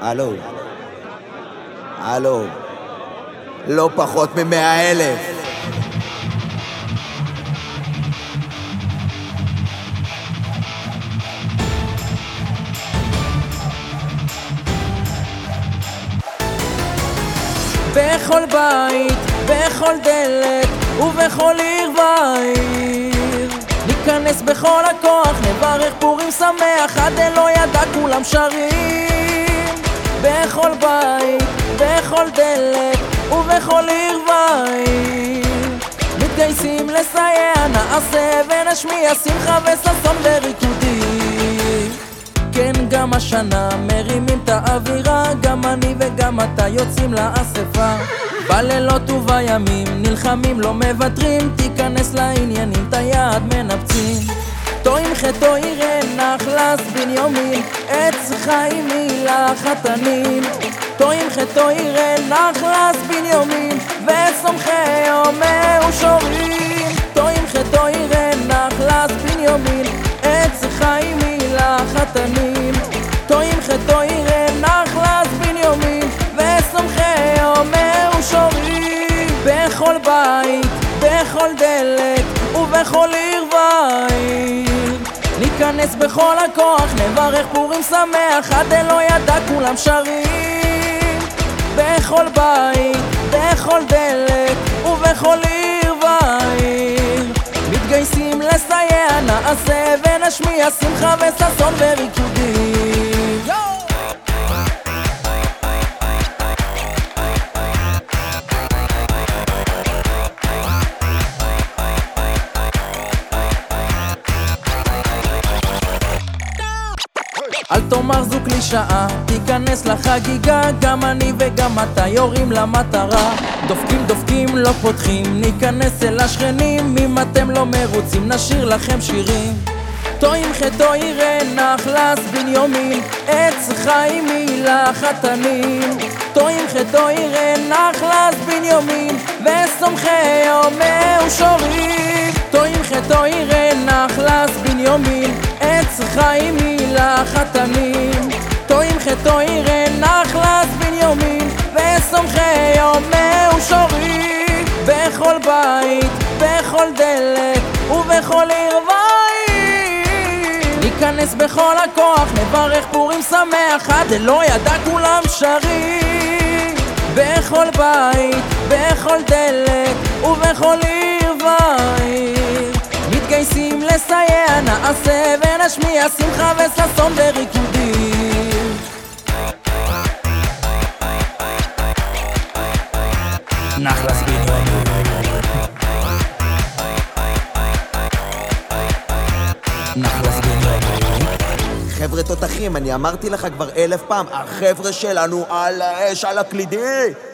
הלו. הלו. לא פחות ממאה אלף. בכל בית, בכל דלת ובכל עיר ועיר ניכנס בכל הכוח, נברך פורים שמח עד אלוה ידע כולם שרים בכל בית, בכל דלת ובכל עיר ועיר. מתגייסים לסייע, נעשה ונשמיע שמחה וששון בריקודים כן, גם השנה מרימים את האווירה גם אני וגם אתה יוצאים לאספה. בלילות ובימים נלחמים לא מוותרים תיכנס לעניינים את היד מנפצים טועים חטאו יראה נחלס בנימין עץ חיים מילה חתנים. טועים חטאו יראה נחלס בנימין וסומכי יומי ושורים טועים חטאו יראה נחלס בנימין עץ חיים מילה חתנים. טועים חטאו יראה נחלס בנימין וסומכי יומי ושורים בכל בית, בכל דלת ובכל עיר ועיר ניכנס בכל הכוח, נברך פורים שמח עד אלוה ידע כולם שרים. בכל בית, בכל דלת ובכל עיר ועיר מתגייסים לסייע, נעשה ונשמיע שמחה וששון וריקודים אל תאמר זו קלישאה, תיכנס לחגיגה, גם אני וגם אתה יורים למטרה. דופקים דופקים לא פותחים, ניכנס אל השכנים, אם אתם לא מרוצים נשאיר לכם שירים. טועים חטאו יראה נחלס בנימין, עץ חיים מילה חתנים. טועים חטאו יראה נחלס בנימין, וסומכי יומי ושורים. טועים חטאו יראה נחלס בנימין, עץ חיים מילה חתנים. טועים חטאו יראה נחלס בנימין, וסומכי יומי ושורים. בכל בית, בכל דלת ובכל עיר ועיר ניכנס בכל הכוח, נברך פורים שמח עד אלוה ידע כולם שרים בכל בית, בכל דלת ובכל עיר לסייע, נעשה ונשמיע שמחה וששון וריקודים נחלס בנימין נחלס בנימין חבר'ה תותחים, אני אמרתי לך כבר אלף פעם, החבר'ה שלנו על האש, על הקלידים!